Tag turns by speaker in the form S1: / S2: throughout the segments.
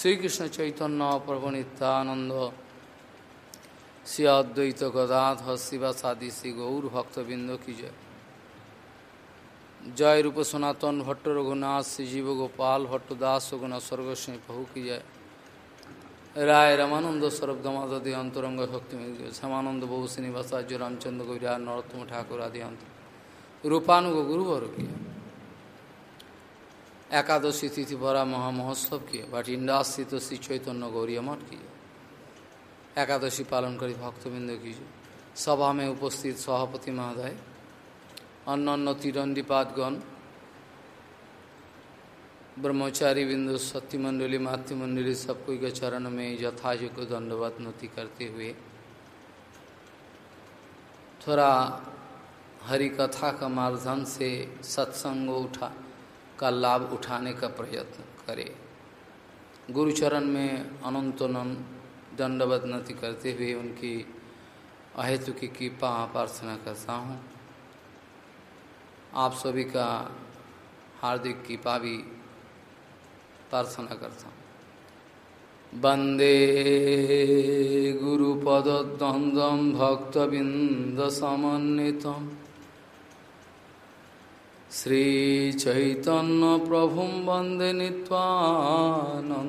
S1: শ্রীকৃষ্ণ চৈতন্য প্রভু নিত্যানন্দ। শ্রী অদ্বৈত গদাধর শিবাসাদি শ্রী গৌর ভক্তবৃন্দ কি জয়। জয় রূপ সনাতন ভট্ট রঘুনাথ, শ্রী জীব গোপাল ভট্ট দাস রঘুনাথ স্বর্গস্বী প্রভু কি জয়। রায় রামানন্দ স্বরূপ দমাদি অন্তরঙ্গ ভক্তি শ্যামানন্দ বহু শ্রীনিবাসার্য রামচন্দ্র গৌরিয়া নরোত্তম ঠাকুর আদি অন্ত রূপানুগ গুরুবর কি एकादशी तिथि बड़ा महामहोत्सव किए भटिंडा स्थित श्री चैतन्य गौरी मठ किए। एकादशी पालन करी भक्तबिंद कीजिए सभा में उपस्थित सभापति महोदय अन्न तिरंडीपातगण ब्रह्मचारी बिंदु सत्यमंडली मातृमंडली सब कोई के चरण में यथायोग्य दंडवत नति करते हुए थोड़ा हरि कथा का मार्धन से सत्संग उठा। का लाभ उठाने का प्रयत्न करे। गुरुचरण में अनंत दंडवत नति करते हुए उनकी अहेतु की कृपा प्रार्थना करता हूँ। आप सभी का हार्दिक कृपा भी प्रार्थना करता हूँ। वंदे गुरुपद्वंद्व भक्तबिंद समन्वितम श्रीचैतन्यप्रभुं वंदे नीत्वानन्दसहोदितं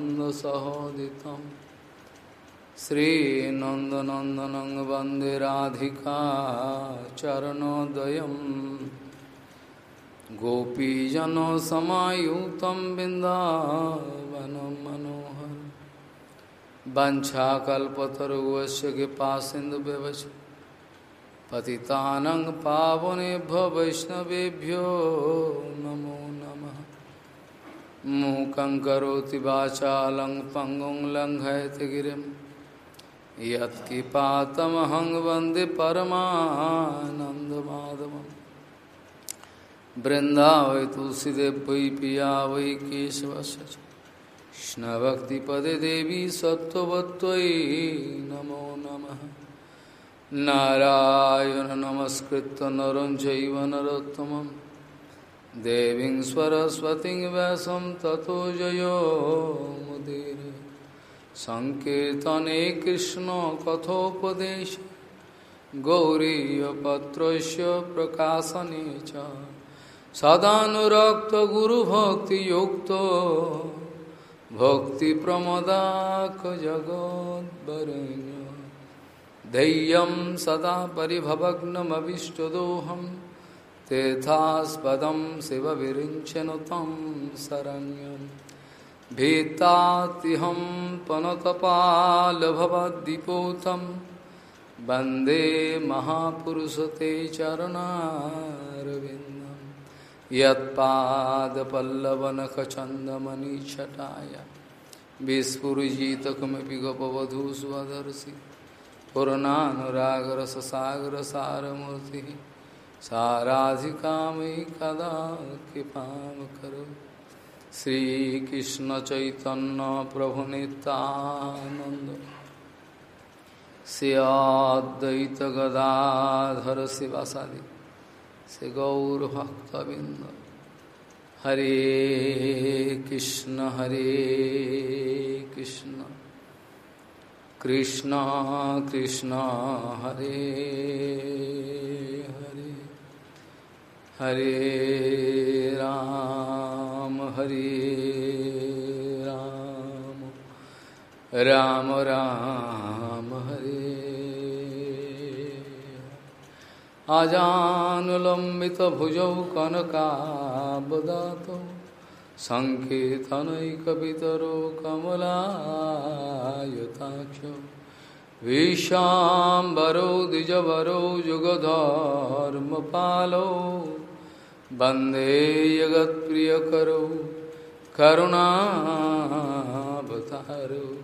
S1: श्रीनन्दनन्दनं वंदे राधिका चरणोदयं गोपीजनसमायुतं बिन्दावनं मनोहर वञ्छाकल्पतरुवस्य कृपासिन्धुव्यवच पतितानं पावनेभ्यो वैष्णवेभ्यो नमो नमः। मूकं करोति वाचालं पङ्गुं लङ्घयति गिरिं। यत्किपातमहं वंदे परमानन्दमाधवं वृन्दावै तुलसीदेव वै पिया वै केशवस्य कृष्णभक्तिपदे देवी सत्त्ववत्त्वयि नमो नमः। नारायण नमस्कृत नर चैव नरोत्तमं। देवीं सरस्वतीं व्यासं ततो जयो मुदीर। सङ्कीर्तने कृष्णकथोपदेश गौरीयपत्रस्य प्रकाशने च। सदानुरक्तगुरुभक्तियुक्तो भक्तिप्रमदाखजगोद्वरेण्य धैर्यं सदा परिभवग्नमविष्टदोहं तीर्थास्पदं शिवविरिञ्चनु तं शरण्यं भीतातिहं पनतपालभवद्दिपोतं वंदे महापुरुषते चरणारविन्दं यत्पादपल्लवनखचन्दमनिच्छटाय विस्फुरिजितकमपि गपवधूष्वदर्शि पूर्णानुरागर सागर सारमूर्ति साराधिका मयि कदा कृपा करो श्रीकृष्ण चैतन्य प्रभु नित्यानंद श्रियाद्वैत गदाधर शिवासादि से गौरभक्तबिंद हरे कृष्ण हरे कृष्ण। कृष्ण कृष्ण हरे हरे। हरे राम हरे राम। राम राम हरे। आजानुलम्बितभुजौ कनकाबदातौ। सङ्केतनैकपितरो कमलायताक्ष। विशाम्बरो द्विजवरो युगधर्मपालो वंदे जगत्प्रियकरो, करुणावतारो।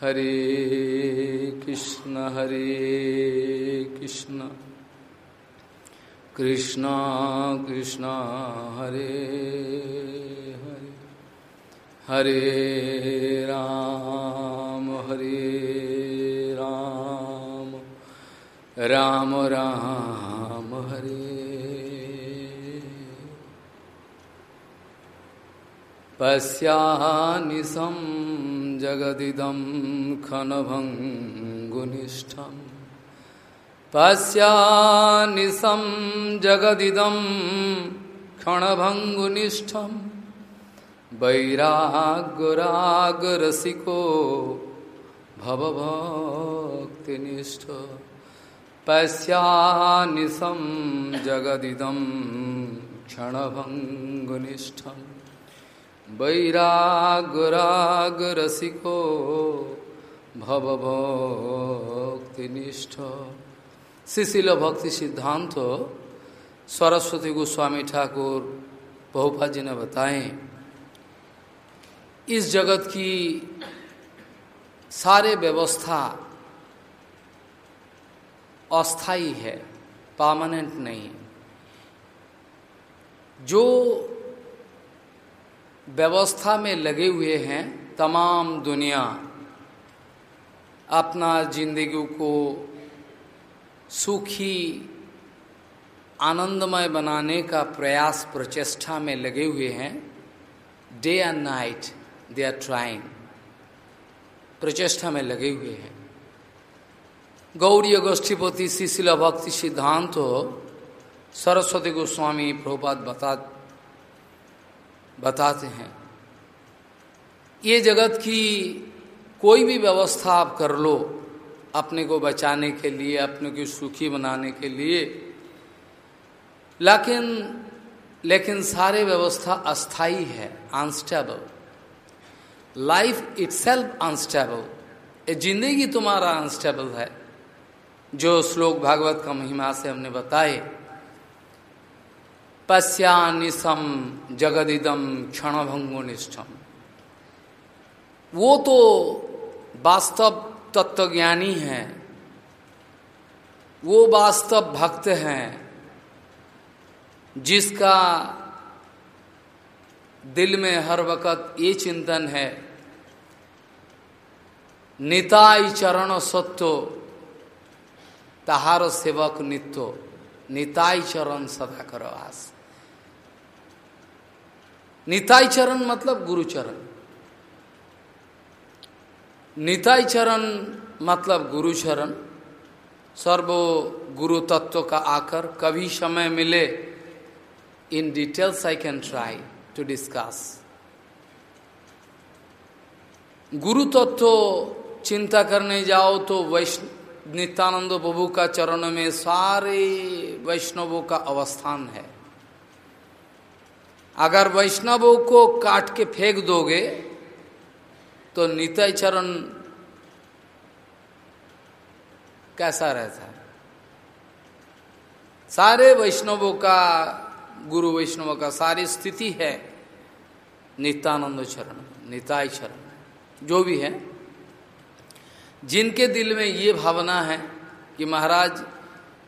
S1: हरे कृष्ण हरे कृष्ण। कृष्ण कृष्ण, हरे हरे राम हरे राम। राम राम हरे। पश्यानिशं जगदिदं खनभङ्गुनिष्ठम् पश्यानिशं जगदिदं क्षणभङ्गुनिष्ठम् वैराग्यरागरसिको भवभक्तिनिष्ठ पश्यानिशं जगदिदं क्षणभङ्गुनिष्ठम् वैराग्यरागरसिको भवभक्तिनिष्ठ शिशिल भक्ति सिद्धांत सरस्वती गोस्वामी ठाकुर बहुपा जी ने बताएँ। इस जगत की सारे व्यवस्था अस्थाई है परमानेंट नहीं जो व्यवस्था में लगे हुए हैं, तमाम दुनिया अपना ज़िंदगी को सुखी, आनंदमय बनाने का प्रयास, प्रचेष्टा में लगे हुए हैं day and night they are trying प्रचेष्टा में लगे हुए हैं। गौरी गोष्ठीपति शिशिला भक्ति सिद्धांत हो, सरस्वती गोस्वामी प्रभुपाद बता, बताते हैं। ये जगत की कोई भी व्यवस्था आप कर लो, अपने को बचाने के लिए, अपने को सुखी बनाने के लिए, लेकिन लेकिन सारे व्यवस्था अस्थाई है अनस्टेबल लाइफ इट्सेल्फ अनस्टेबल ये ज़िंदगी तुम्हारा अनस्टेबल है। जो श्लोक भागवत का महिमा से हमने बताए। पश्यानिशम जगदिदम क्षणभंगुनिष्ठम वो तो वास्तव तत्वज्ञानी हैं। वो वास्तव भक्त हैं। जिसका दिल में हर वक्त ये चिंतन है, निताई चरण सत्यो तहार सेवक नित्यो निताई चरण सदा करो आस। निताई चरण मतलब गुरुचरण निताई चरण मतलब गुरु चरण। सर्वो गुरु तत्व का आकर कभी समय मिले, in details I can try to discuss गुरु तत्व चिंता करने जाओ तो वैष्णव नित्यानंद प्रभु का चरण में सारे वैष्णवों का अवस्थान है। अगर वैष्णवों को काट के फेंक दोगे तो नितय चरण कैसा रहता है? सारे वैष्णवों का गुरु वैष्णव का सारी स्थिति है। नित्यानंद चरण निताय चरण जो भी है। जिनके दिल में ये भावना है कि महाराज,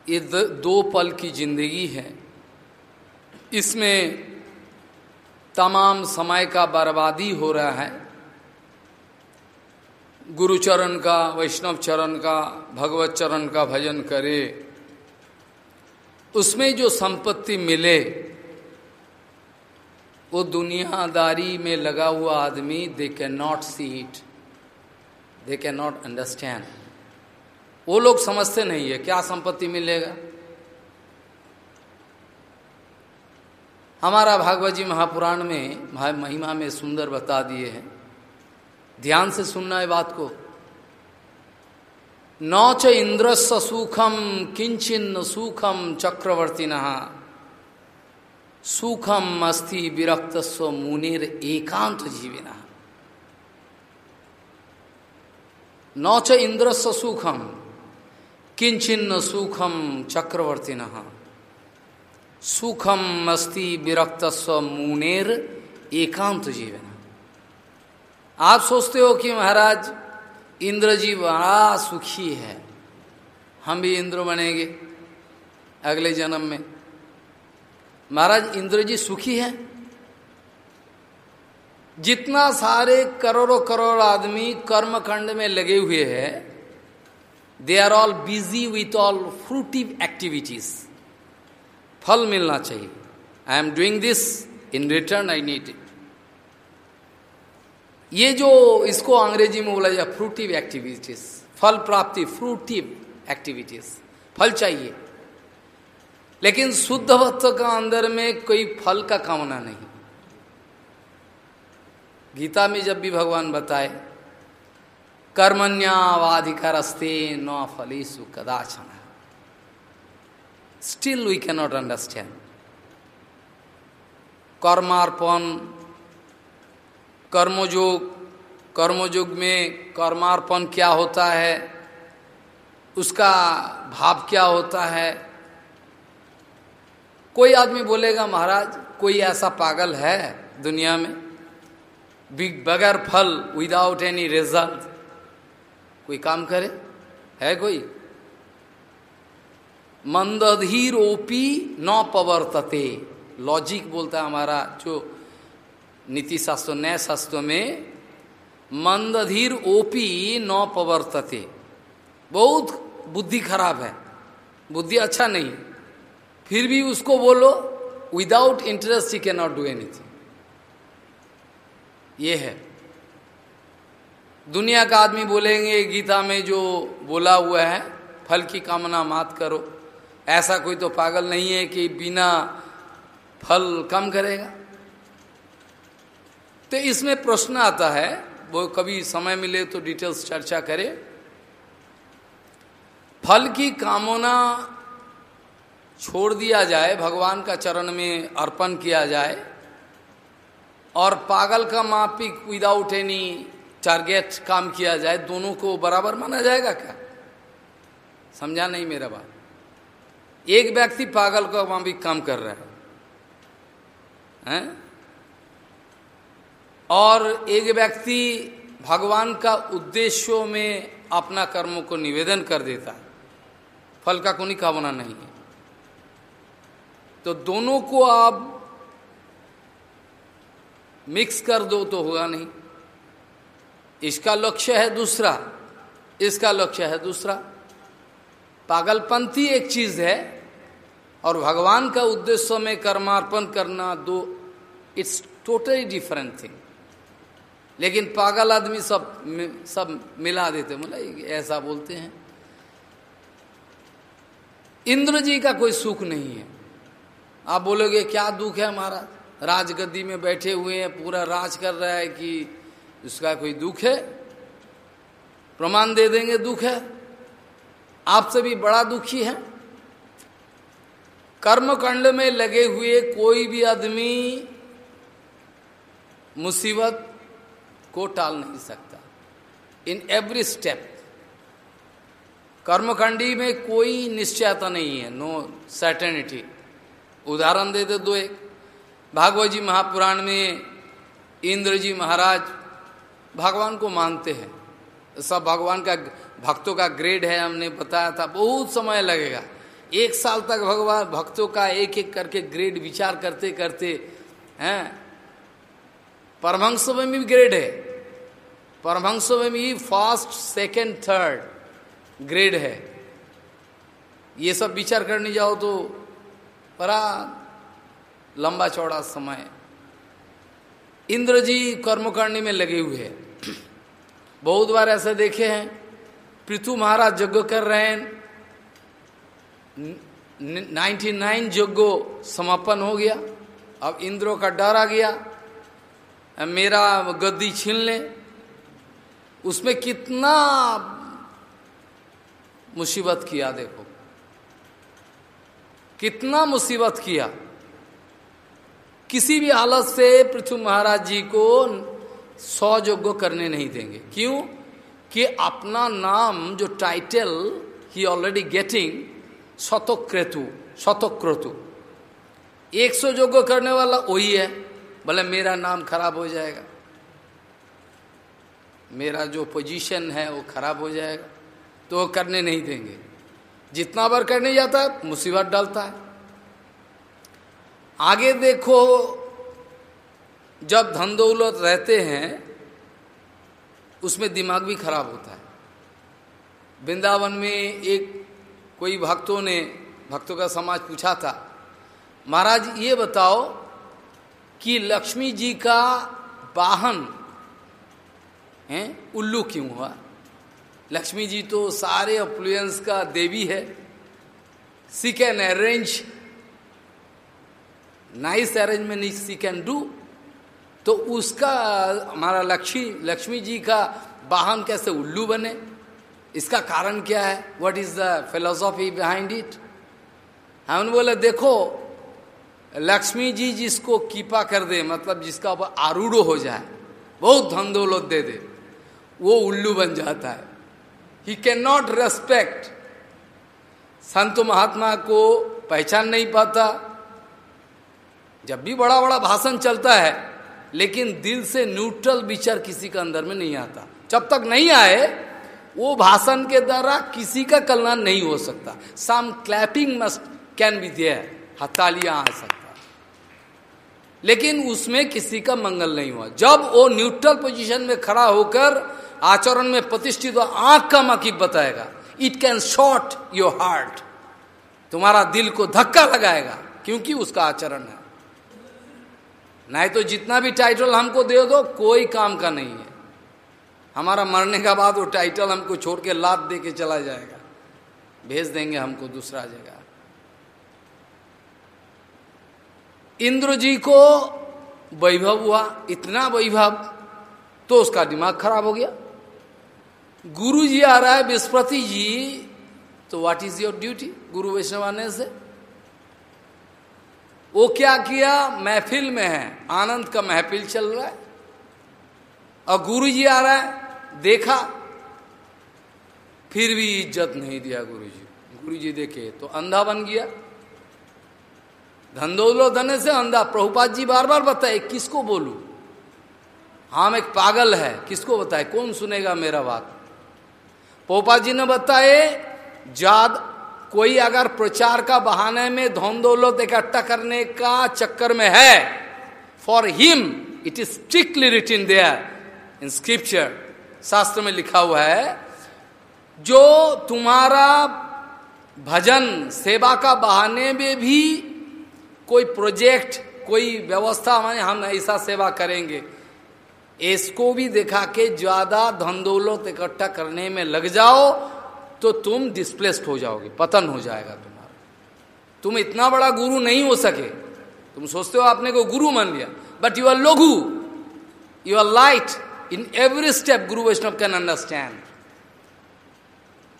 S1: ये दो पल की ज़िंदगी है। इसमें तमाम समय का बर्बादी हो रहा है। गुरुचरण का, वैष्णव चरण का, भगवत चरण का भजन करे। उसमें जो संपत्ति मिले वो दुनियादारी में लगा हुआ आदमी they can not see it they can not understand वो लोग समझते नहीं है, क्या संपत्ति मिलेगा? हमारा भागवत जी महापुराण में भाई महिमा में सुंदर बता दिए हैं। ध्यान से सुनना है बात को। नौच इंद्रस्व सुखम किंचिन सुखम चक्रवर्ती नहा सुखम अस्थि विरक्त स्व मुनिर एकांत जीविना। नौच इंद्रस्व सुखम, किंचिन्न सुखम चक्रवर्ती सुखम अस्ति विरक्त स्व मुनेर एकांत जीवन। आप सोचते हो कि महाराज इंद्र जी बड़ा सुखी है। हम भी इंद्र बनेंगे अगले जन्म में। महाराज इंद्र जी सुखी है। जितना सारे करोड़ों करोड़ आदमी कर्मकांड में लगे हुए हैं they are all busy with all fruitive activities फल मिलना चाहिए। I am doing this in return I need it ये जो इसको अंग्रेज़ी में बोला जाए फ्रूटिव एक्टिविटीज़ फल प्राप्ति फ्रूटिव एक्टिविटीज़ फल चाहिए। लेकिन शुद्ध भक्त का अंदर में कोई फल का कामना नहीं। गीता में जब भी भगवान बताए, कर्मण्यावाधिकारस्ते न फलीसु कदाचन। स्टिल वी कैनॉट अंडरस्टैंड कर्मार्पण कर्मयोग कर्मयोग में कर्मार्पण क्या होता है, उसका भाव क्या होता है कोई आदमी बोलेगा, महाराज, कोई ऐसा पागल है दुनिया में? बगैर फल विदाउट एनी रिज़ल्ट कोई काम करे? है कोई? मंदधीर ओपी न पवर्तते। लॉजिक बोलता है हमारा, जो नीति शास्त्र नए शास्त्र में मंदधीर ओपी न पवर्तते। बहुत बुद्धि खराब है। बुद्धि अच्छा नहीं फिर भी उसको बोलो without interest he can not do anything ये है। दुनिया का आदमी बोलेंगे, गीता में जो बोला हुआ है, फल की कामना मात करो। ऐसा कोई तो पागल नहीं है कि बिना फल कम करेगा। तो इसमें प्रश्न आता है, वो कभी समय मिले तो डिटेल्स चर्चा करें। फल की कामना छोड़ दिया जाए, भगवान का चरण में अर्पण किया जाए, और पागल का मापिक विदाउट एनी टारगेट काम किया जाए, दोनों को बराबर माना जाएगा क्या? समझा नहीं मेरा बात? एक व्यक्ति पागल का मापिक काम कर रहा है, हैं? और एक व्यक्ति भगवान का उद्देश्यों में अपना कर्मों को निवेदन कर देता है, फल का कोई कामना नहीं है। तो दोनों को आप मिक्स कर दो तो होगा नहीं। इसका लक्ष्य है दूसरा। इसका लक्ष्य है दूसरा। पागलपंथी एक चीज़ है और भगवान का उद्देश्य में कर्मार्पण करना दो इट्स टोटली डिफरेंट थिंग लेकिन पागल आदमी सब सब मिला देते मतलब ऐसा बोलते हैं। इंद्र जी का कोई सुख नहीं है। आप बोलोगे, क्या दुख है हमारा? राजगद्दी में बैठे हुए हैं, पूरा राज कर रहा है कि उसका कोई दुख है? प्रमाण दे देंगे, दुख है? आपसे भी बड़ा दुखी है। कर्मकांड में लगे हुए कोई भी आदमी मुसीबत को टाल नहीं सकता। इन एवरी स्टेप कर्मकांडी में कोई निश्चयता नहीं है नो सर्टेनिटी उदाहरण दे दे दो एक। भागवत जी महापुराण में इंद्र जी महाराज भगवान को मानते हैं। सब भगवान का भक्तों का ग्रेड है, हमने बताया था, बहुत समय लगेगा। एक साल तक भगवान भक्तों का एक एक करके ग्रेड विचार करते करते, हैं? परमहंस में भी ग्रेड है। परमहंस में भी फ़र्स्ट, सेकंड, थर्ड ग्रेड है। ये सब विचार करने जाओ तो बड़ा लंबा चौड़ा समय। इंद्र जी कर्मकांडी में लगे हुए हैं। बहुत बार ऐसे देखे हैं, पृथु महाराज यज्ञ कर रहे हैं। नाइन्टी नाइन यज्ञो समापन हो गया। अब इंद्रों का डर आ गया। मेरा गद्दी छीन ले। उसमें कितना मुसीबत किया देखो। कितना मुसीबत किया। किसी भी हालत से पृथ्वी महाराज जी को सौ योग्य करने नहीं देंगे। क्यों? कि अपना नाम जो टाइटल ही ऑलरेडी गेटिंग शतक्रतु शतक्रतु। एक सौ योग्य करने वाला वही है। बोले मेरा नाम खराब हो जाएगा। मेरा जो पोजीशन है वो खराब हो जाएगा। तो वो करने नहीं देंगे। जितना बार करने जाता है, मुसीबत डालता है। आगे देखो, जब धन दौलत रहते हैं, उसमें दिमाग भी खराब होता है। वृंदावन में एक कोई भक्तों ने, भक्तों का समाज पूछा था, महाराज, ये बताओ कि लक्ष्मी जी का वाहन, हैं, उल्लू क्यों हुआ? लक्ष्मी जी तो सारे अफ्लुएंस का देवी है। She can arrange nice arrangement she can do तो उसका, हमारा लक्ष्मी लक्ष्मी जी का वाहन कैसे उल्लू बने? इसका कारण क्या है? What is the philosophy behind it हमने बोले, देखो, लक्ष्मी जी जिसको कीपा कर दे मतलब जिसका आरूढ़ हो जाए, बहुत धन दौलत दे दे, वो उल्लू बन जाता है। ही कैन नॉट रेस्पेक्ट संत महात्मा को पहचान नहीं पाता। जब भी बड़ा बड़ा भाषण चलता है, लेकिन दिल से न्यूट्रल विचार किसी का अंदर में नहीं आता। जब तक नहीं आए, वो भाषण के द्वारा किसी का कल्याण नहीं हो सकता। Some clapping must can be there हतालियाँ आ सकता। लेकिन उसमें किसी का मंगल नहीं हुआ। जब वो न्यूट्रल पोजीशन में खड़ा होकर आचरण में प्रतिष्ठित आँख का मकीब बताएगा। It can short your heart तुम्हारा दिल को धक्का लगाएगा, क्योंकि उसका आचरण है। नहीं तो जितना भी टाइटल हमको दे दो, कोई काम का नहीं है। हमारा मरने का बाद वो टाइटल हमको छोड़ के लाद दे के चला जाएगा। भेज देंगे हमको दूसरा जगह। इंद्र जी को वैभव हुआ, इतना वैभव तो उसका दिमाग खराब हो गया। गुरु जी आ रहा है बृहस्पति जी तो व्हाट इज़ योर ड्यूटी गुरु वैष्णव आने से। वो क्या किया? महफिल में है। आनंद का महफिल चल रहा है। और गुरु जी आ रहा है। देखा। फिर भी इज़्ज़त नहीं दिया गुरु जी गुरु जी देखे तो अंधा बन गया। धंधोलो धने से अंधा। प्रभुपाद जी बार बार बताए, किसको बोलू? हम एक पागल है, किसको बताए? कौन सुनेगा मेरा बात? पोपा जी ने बताए, जाद, कोई अगर प्रचार का बहाने में धन दौलत इकट्ठा करने का चक्कर में है for him it is strictly written there in scripture शास्त्र में लिखा हुआ है, जो तुम्हारा भजन, सेवा का बहाने में भी कोई प्रोजेक्ट कोई व्यवस्था माने हम ऐसा सेवा करेंगे। इसको भी देखा के ज़्यादा धन दौलत इकट्ठा करने में लग जाओ तो तुम डिस्प्लेस्ड हो जाओगे, पतन हो जाएगा तुम्हारा। तुम इतना बड़ा गुरु नहीं हो सके। तुम सोचते हो आपने को गुरु मान लिया बट यू आर लघु। You are light in every step गुरु वैष्णव कैन अंडरस्टैंड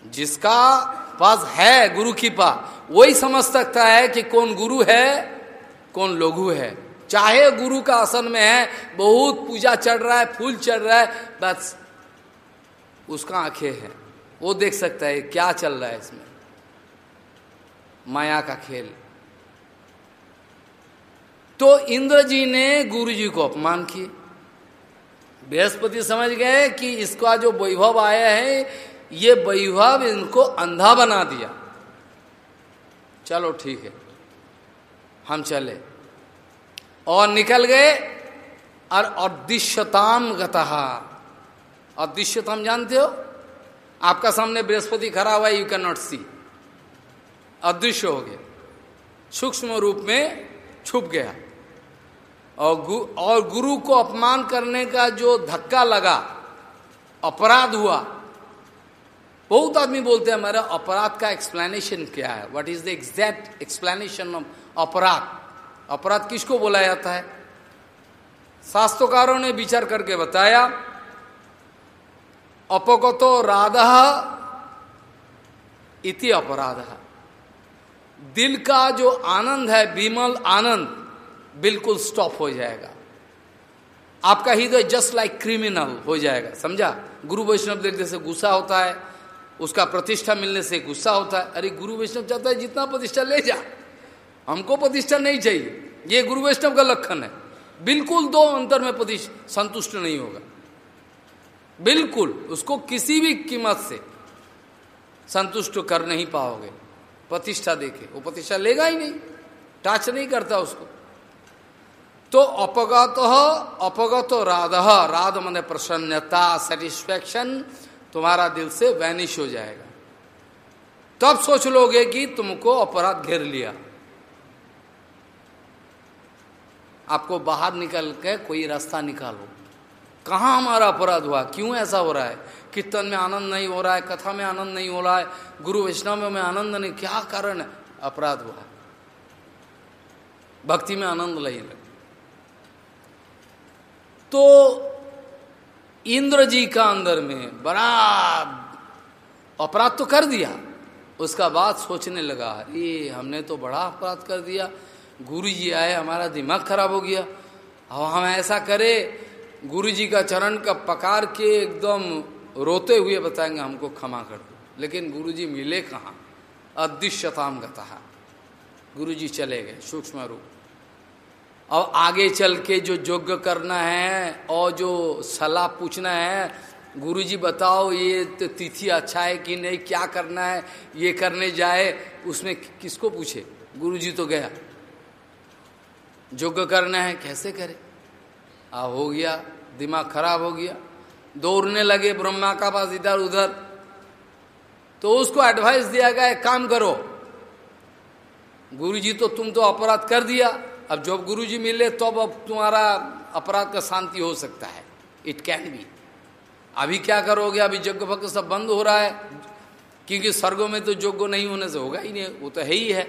S1: जिसका पास है गुरु की पा, वही समझ सकता है कि कौन गुरु है, कौन लघु है। चाहे गुरु का आसन में है, बहुत पूजा चढ़ रहा है, फूल चढ़ रहा है, बस उसका आँखें है। वो देख सकता है क्या चल रहा है इसमें। माया का खेल। तो इंद्र जी ने गुरु जी को अपमान किए बृहस्पति समझ गए कि इसका जो वैभव आया है, ये वैभव इनको अंधा बना दिया। चलो ठीक है, हम चले। और निकल गए। और अदृश्यताम गतहा अदृश्यताम जानते हो? आपका सामने बृहस्पति खड़ा हुआ यू कैन नॉट सी अदृश्य हो गया। सूक्ष्म रूप में छुप गया। और गु, और गुरु को अपमान करने का जो धक्का लगा अपराध हुआ। बहुत आदमी बोलते हैं मेरा अपराध का एक्सप्लेनेशन क्या है? What is the exact explanation of अपराध? अपराध किसको बोला जाता है? शास्त्रकारों ने विचार करके बताया, अपगतो राधा इति अपराध। दिल का जो आनंद है, विमल आनंद, बिल्कुल स्टॉप हो जाएगा। आपका हृदय जस्ट लाइक क्रिमिनल हो जाएगा। समझा? गुरु वैष्णव देखने से गुस्सा होता है, उसका प्रतिष्ठा मिलने से गुस्सा होता है। अरे, गुरु वैष्णव चाहता है जितना प्रतिष्ठा ले जा। हमको प्रतिष्ठा नहीं चाहिए। ये गुरु वैष्णव का लक्षण है। बिल्कुल दो अंतर में प्रतिष्ठा संतुष्ट नहीं होगा। बिल्कुल, उसको किसी भी कीमत से संतुष्ट कर नहीं पाओगे। प्रतिष्ठा देखे। वो प्रतिष्ठा लेगा ही नहीं। टच नहीं करता उसको। तो अपगत अपगत राध। राध मन प्रसन्नता सेटिस्फैक्शन तुम्हारा दिल से वैनिश हो जाएगा। तब सोच लोगे कि तुमको अपराध घेर लिया। आपको बाहर निकल के कोई रास्ता निकालो। कहाँ हमारा अपराध हुआ? क्यों ऐसा हो रहा है? कीर्तन में आनंद नहीं हो रहा है, कथा में आनंद नहीं हो रहा है, गुरु वैष्णव में आनंद नहीं। क्या कारण है? अपराध हुआ। भक्ति में आनंद नहीं लगे। तो इंद्र जी का अंदर में बड़ा अपराध तो कर दिया। उसका बाद सोचने लगा, अरे, हमने तो बड़ा अपराध कर दिया। गुरु जी आए, हमारा दिमाग खराब हो गया। और हम ऐसा करें गुरु जी का चरण का पकार के एकदम रोते हुए बताएँगे, हमको क्षमा कर दो। लेकिन गुरु जी मिले कहाँ? अदृश्यताम गता। गुरु जी चले गए, सूक्ष्म रूप। और आगे चल के जो योग्य करना है और जो सलाह पूछना है, गुरुजी बताओ, ये तो तिथि अच्छा है कि नहीं, क्या करना है, ये करने जाए, उसमें किसको पूछे? गुरुजी तो गया। योग्य करना है, कैसे करे? आ, हो गया, दिमाग खराब हो गया। दौड़ने लगे ब्रह्मा का पास इधर उधर। तो उसको एडवाइस दिया गया काम करो। गुरुजी तो तुम तो अपराध कर दिया। अब जब गुरु जी मिले, तब तो अब तुम्हारा अपराध का शांति हो सकता है। इट कैन बी अभी क्या करोगे? अभी यज्ञ भक्त सब बंद हो रहा है। क्योंकि स्वर्गों में तो योग्य नहीं होने से होगा ही नहीं, वो तो है ही है।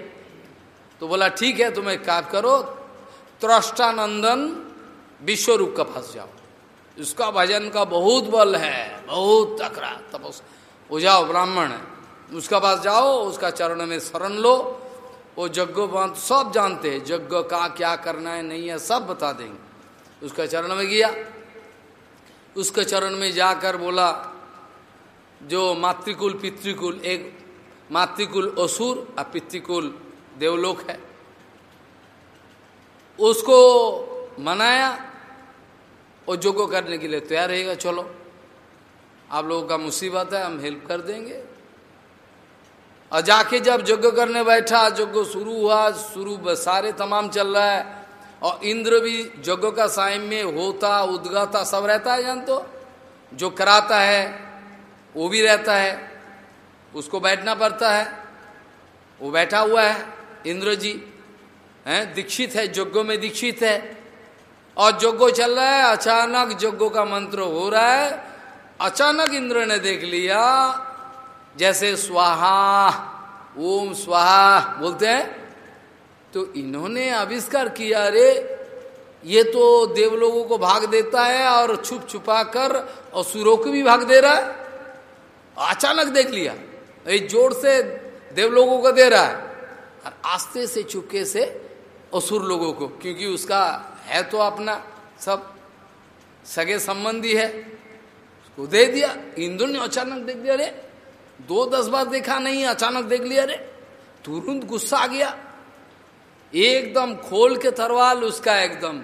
S1: तो बोला, ठीक है तुम एक काम करो त्रष्टानंदन विश्व रूप का फंस जाओ। उसका भजन का बहुत बल है, बहुत तकरा तपस वो जाओ, ब्राह्मण है। उसका पास जाओ, उसका चरण में शरण लो। वो यज्ञ सब जानते हैं। यज्ञ का क्या करना है, नहीं है, सब बता देंगे। उसका चरण में गया। उसके चरण में जाकर बोला, जो मातृकुल, पितृकुल, एक मातृकुल असुर और पितृकुल देवलोक है। उसको मनाया और जोगो करने के लिए तैयार रहेगा, चलो। आप लोगों का मुसीबत है, हम हेल्प कर देंगे। और जाके जब यज्ञ करने बैठा, यज्ञ शुरू हुआ, शुरू सारे तमाम चल रहा है। और इंद्र भी यज्ञ का साइम में होता, उदगाता, सब रहता है जान तो जो कराता है, वो भी रहता है। उसको बैठना पड़ता है। वो बैठा हुआ है, इंद्र जी। हैं? दीक्षित है यज्ञों में दीक्षित है। और यज्ञो चल रहा है, अचानक यज्ञों का मंत्र हो रहा है। अचानक इंद्र ने देख लिया, जैसे स्वाहा, ओम स्वाहा बोलते हैं। तो इन्होंने आविष्कार किया, अरे, ये तो देव लोगों को भाग देता है और छुप छुपा कर और को भी भाग दे रहा है। अचानक देख लिया ये ज़ोर से देव लोगों को दे रहा है। और आस्ते से, चुपके से असुर लोगों को, क्योंकि उसका है तो अपना सब। सगे संबंधी है, उसको दे दिया, इंद्र ने अचानक देख दिया, अरे, दो दस बार देखा नहीं, अचानक देख लिया रे तुरंत गुस्सा आ गया। एकदम खोल के तरवाल उसका एकदम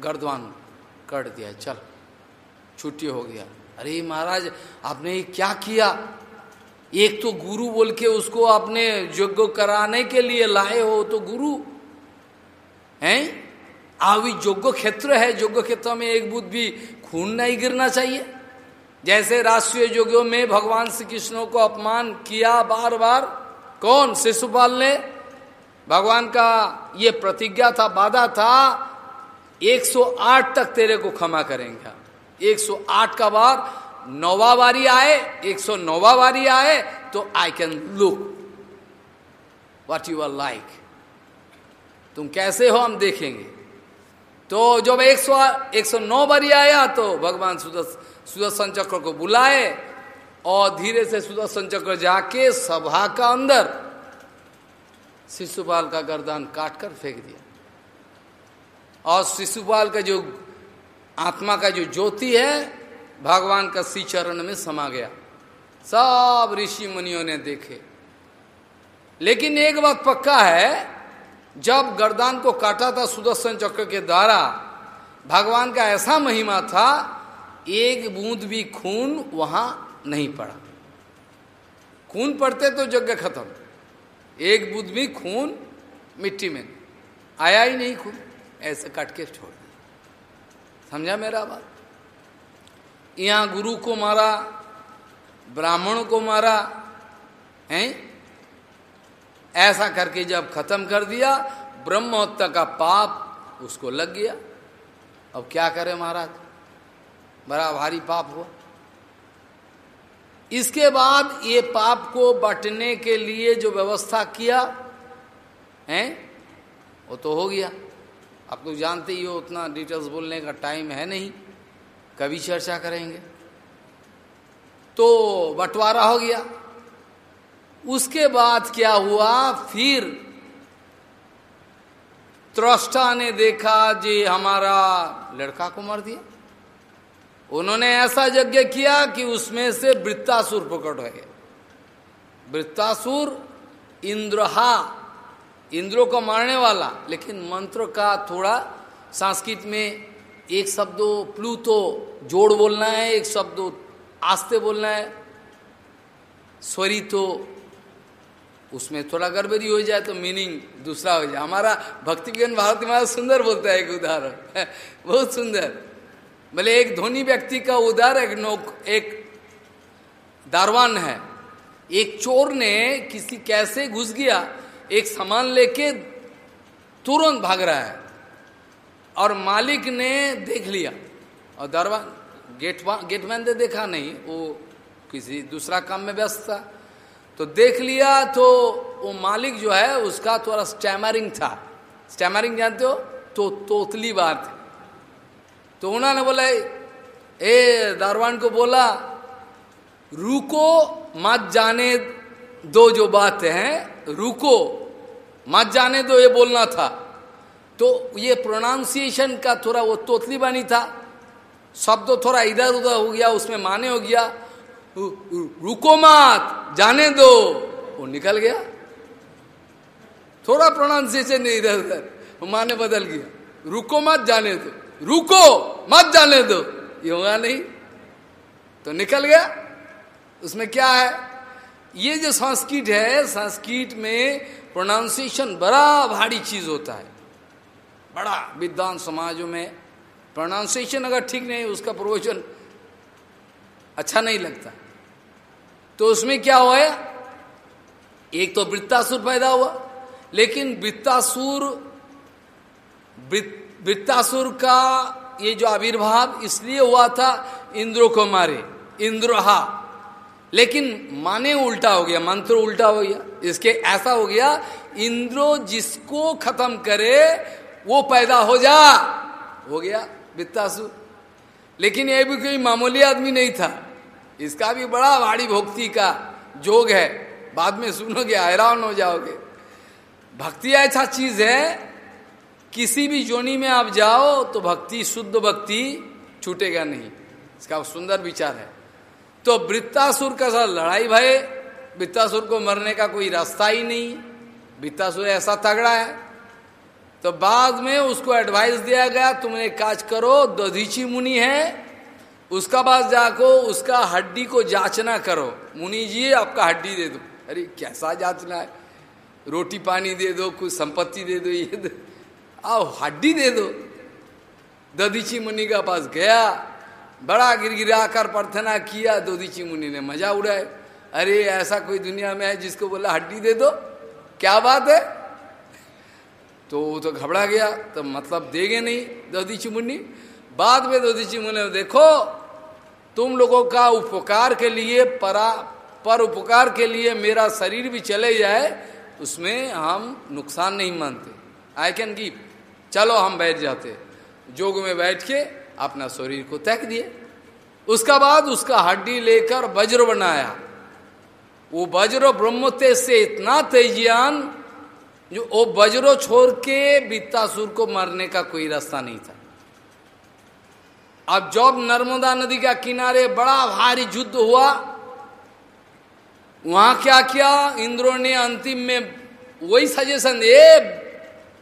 S1: गर्दवान कर दिया, चल, छुट्टी हो गया। अरे महाराज, आपने क्या किया? एक तो गुरु बोल के उसको आपने यज्ञ कराने के लिए लाए हो तो गुरु हैं? अभी योग्य क्षेत्र है योग्य क्षेत्र में एक बुद्ध भी खून नहीं गिरना चाहिए। जैसे राष्ट्रीय योगियों में भगवान श्री कृष्ण को अपमान किया बार बार कौन? शिशुपाल ने। भगवान का ये प्रतिज्ञा था वादा था 108 तक तेरे को क्षमा करेंगे। 108 का बार, नौवा बारी आए 109वा बारी आए तो I can look what you are like तुम कैसे हो हम देखेंगे। तो जब एक सौ एक सौ नौ बारी आया तो भगवान सुदर्शन चक्र को बुलाए और धीरे से सुदर्शन चक्र जाके सभा का अंदर शिशुपाल का गर्दन काट कर फेंक दिया। और शिशुपाल का जो आत्मा का जो ज्योति है, भगवान का श्री चरण में समा गया। सब ऋषि मुनियों ने देखे। लेकिन एक बात पक्का है जब गर्दान को काटा था सुदर्शन चक्र के द्वारा, भगवान का ऐसा महिमा था, एक बूंद भी खून वहाँ नहीं पड़ा। खून पड़ते तो यज्ञ खत्म। एक बूंद भी खून मिट्टी में आया ही नहीं खून। ऐसे कट के छोड़ दिया। समझा मेरा बात? यहाँ गुरु को मारा, ब्राह्मण को मारा, है? ऐसा करके जब खत्म कर दिया ब्रह्म हत्या का पाप उसको लग गया। अब क्या करे महाराज? बड़ा भारी पाप हुआ। इसके बाद ये पाप को बटने के लिए जो व्यवस्था किया, है? वो तो हो गया। आप लोग जानते ही हो, उतना डिटेल्स बोलने का टाइम है नहीं। कभी चर्चा करेंगे। तो बंटवारा हो गया। उसके बाद क्या हुआ? फिर त्रष्टा ने देखा, जी, हमारा लड़का को मार दिया। उन्होंने ऐसा यज्ञ किया कि उसमें से वृत्तासुर प्रकट हो गए वृत्तासुर इंद्रहा, इंद्रो को मारने वाला, लेकिन मंत्र का थोड़ा संस्कृत में एक शब्द प्लू तो जोड़ बोलना है, एक शब्द आस्ते बोलना है। स्वरी तो उसमें थोड़ा गड़बड़ी हो जाए तो मीनिंग दूसरा हो जाए। हमारा भक्ति विज्ञान भारत में सुंदर बोलता है एक उदाहरण। बहुत सुंदर। भले एक धोनी व्यक्ति का उदाहरण एक नोक, एक दारवान है। एक चोर ने किसी कैसे घुस गया, एक सामान लेके तुरंत भाग रहा है और मालिक ने देख लिया। और दरवान गेट गेटमैन ने देखा नहीं, वो किसी दूसरा काम में व्यस्त था। तो देख लिया तो वो मालिक जो है, उसका थोड़ा स्टैमरिंग था। स्टैमरिंग जानते हो? तो तोतली बात तो उन्होंने बोला, ए, दारवान को बोला, रुको मत जाने दो जो बात है, रुको मत जाने दो, ये बोलना था। तो ये प्रोनाउंसिएशन का थोड़ा वो तोतली बानी था। शब्द थोड़ा इधर उधर हो गया, उसमें माने हो गया। रुको मत, जाने दो। वो निकल गया। थोड़ा प्रोनाउंसिएशन इधर, उधर। माने बदल गया रुको मत, जाने दो। रुको, मत जाने दो। ये होगा नहीं। तो निकल गया। उसमें क्या है? ये जो संस्कृत है, संस्कृत में प्रोनाउंसिएशन बड़ा भारी चीज़ होता है। बड़ा विद्वान समाजों में प्रोनाउंसिएशन अगर ठीक नहीं, उसका प्रवचन अच्छा नहीं लगता। तो उसमें क्या हुआ एक तो वृत्तासुर पैदा हुआ। लेकिन वृत्तासुर वृत्तासुर का ये जो आविर्भाव इसलिए हुआ था, इंद्रो को मारे। इंद्रहा। लेकिन माने उल्टा हो गया, मंत्र उल्टा हो गया। इसके ऐसा हो गया, इंद्रो जिसको खत्म करे, वो पैदा हो जा। हो गया वित्तासुर। लेकिन ये भी कोई मामूली आदमी नहीं था। इसका भी बड़ा भारी भक्ति का जोग है। बाद में सुनोगे, हैरान हो जाओगे। भक्ति ऐसा चीज़ है, किसी भी जोनी में आप जाओ तो भक्ति, शुद्ध भक्ति छूटेगा नहीं। इसका सुंदर विचार है। तो वृत्तासुर का साथ लड़ाई भाई वृत्तासुर को मरने का कोई रास्ता ही नहीं। वृत्तासुर ऐसा तगड़ा है। तो बाद में उसको एडवाइस दिया गया, तुमने काज करो, दधीची मुनि है उसका पास जाको, उसका हड्डी को जांचना करो। मुनि जी, आपका हड्डी दे दो। अरे, कैसा जांचना है? रोटी पानी दे दो, कुछ संपत्ति दे दो, ये दो। आओ, हड्डी दे दो। दधीची मुनि का पास गया, बड़ा गिरगिरा कर प्रार्थना किया, दधीची मुनि ने मज़ा उड़ाए अरे, ऐसा कोई दुनिया में है जिसको बोला, हड्डी दे दो। क्या बात है? तो वो तो घबरा गया तो मतलब देगे नहीं, दधीची मुनि। बाद में दधीची मुनि देखो, तुम लोगों का उपकार के लिए, परा, पर उपकार के लिए मेरा शरीर भी चले जाए, उसमें हम नुकसान नहीं मानते। आई कैन गिव चलो, हम बैठ जाते। जोग में बैठ के अपना शरीर को तैक दिए। उसका बाद उसका हड्डी लेकर वज्र बनाया। वो वज्र ब्रह्म तेज से इतना तेजियान, जो वो वज्रो छोड़ के बित्तासुर को मारने का कोई रास्ता नहीं था। अब जब नर्मदा नदी का किनारे बड़ा भारी युद्ध हुआ, वहाँ क्या किया? इंद्रो ने अंतिम में वही सजेशन दे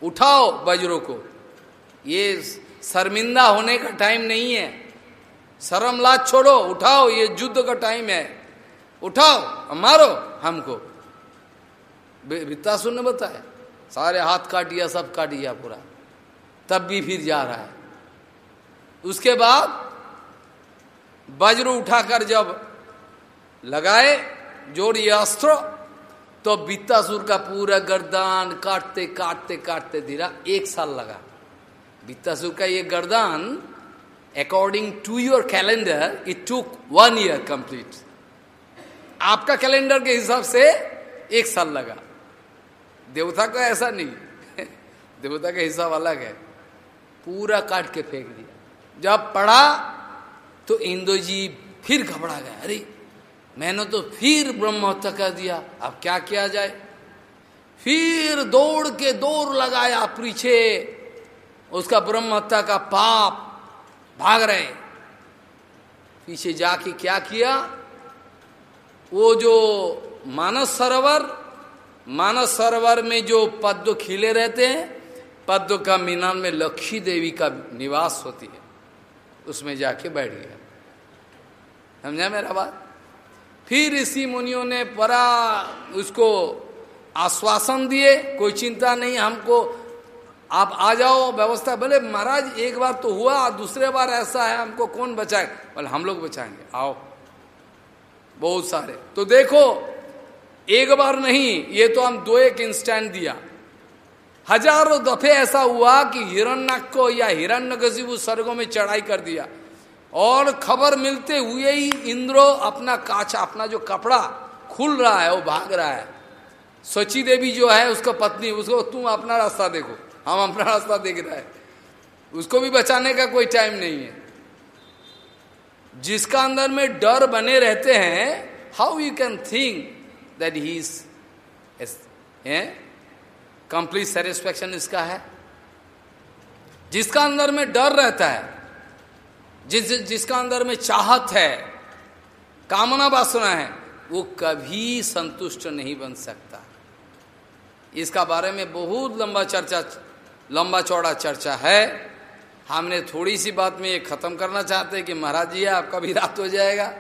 S1: उठाओ वज्रों को। ये शर्मिंदा होने का टाइम नहीं है। शर्म लाज छोड़ो, उठाओ, ये युद्ध का टाइम है। उठाओ, मारो हमको। वित्तासुर ने बताया, सारे हाथ काट दिया, सब काट दिया पूरा। तब भी फिर जा रहा है। उसके बाद वज्र उठाकर जब लगाए जोड़िए अस्त्र तो बित्तासुर का पूरा गर्दान काटते काटते काटते धीरा एक साल लगा। बित्तासुर का ये गर्दान according to your calendar it took one year complete आपका कैलेंडर के हिसाब से एक साल लगा। देवता का ऐसा नहीं। देवता का हिसाब अलग है। पूरा काट के फेंक दिया। जब पढ़ा तो इंदो जी फिर घबरा गए। अरे, मैंने तो फिर ब्रह्म हत्या कर दिया, अब क्या किया जाए? फिर दौड़ के दौड़ लगाया पीछे। उसका ब्रह्म हत्या का पाप भाग रहे। पीछे जाके क्या किया? वो जो मानस सरोवर मानस सरोवर में जो पद्म खिले रहते हैं, पद्म का मीनान में लक्ष्मी देवी का निवास होती है। उसमें जाके बैठ गया। समझा मेरा बात? फिर ऋषि मुनियों ने बड़ा उसको आश्वासन दिए, कोई चिंता नहीं, हमको आप आ जाओ, व्यवस्था, बोले, महाराज, एक बार तो हुआ दूसरे बार ऐसा है, हमको कौन बचाए? बोले, हम लोग बचाएँगे, आओ। बहुत सारे। तो देखो, एक बार नहीं, ये तो हम दो एक इंस्टेंट दिया। हज़ारों दफे ऐसा हुआ कि हिरण्यक को या हिरण्य स्वर्गों में चढ़ाई कर दिया। और खबर मिलते हुए ही इंद्रो अपना काचा, अपना जो कपड़ा खुल रहा है, वो भाग रहा है। सची देवी जो है, उसका पत्नी, उसको तुम अपना रास्ता देखो, हम अपना रास्ता देख रहा है। उसको भी बचाने का कोई टाइम नहीं है। जिसका अंदर में डर बने रहते हैं how you can think that he? Is complete satisfaction इसका है। जिसका अंदर में डर रहता है, जिस, जिसका अंदर में चाहत है, कामना वासना है, वो कभी संतुष्ट नहीं बन सकता। इसका बारे में बहुत लंबा चर्चा, लंबा चौड़ा चर्चा है। हमने थोड़ी सी बात में ये खत्म करना चाहते हैं कि महाराज जी, आपका भी रात हो जाएगा।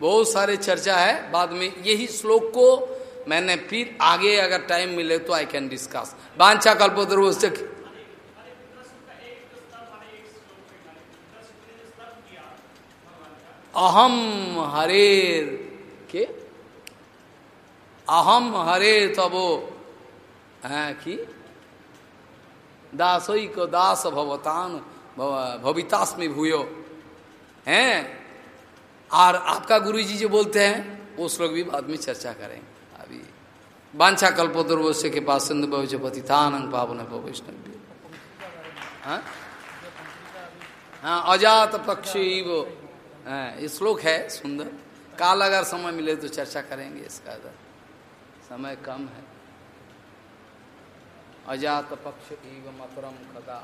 S1: बहुत सारे चर्चा है, बाद में यही श्लोक को मैंने फिर आगे अगर टाइम मिले तो आई कैन डिस्कस बांछा कल्पोद्र अहम हरेर के? अहम हरे तबो। है कि? दासोई को दास भवतान भवितास्मी भूयो। हैं? और आपका गुरु जी बोलते हैं उस लोग भी बाद में चर्चा करेंगे। बांछा कल्पोद्रवश्य के पास सिंधु भविष्य पतिथान पावन वैष्णव हाँ? हाँ अजात पक्षी वो। श्लोक है सुंदर। काल अगर समय मिले तो चर्चा करेंगे इसका अगर समय कम है। अजात पक्ष एवं मतरम खदा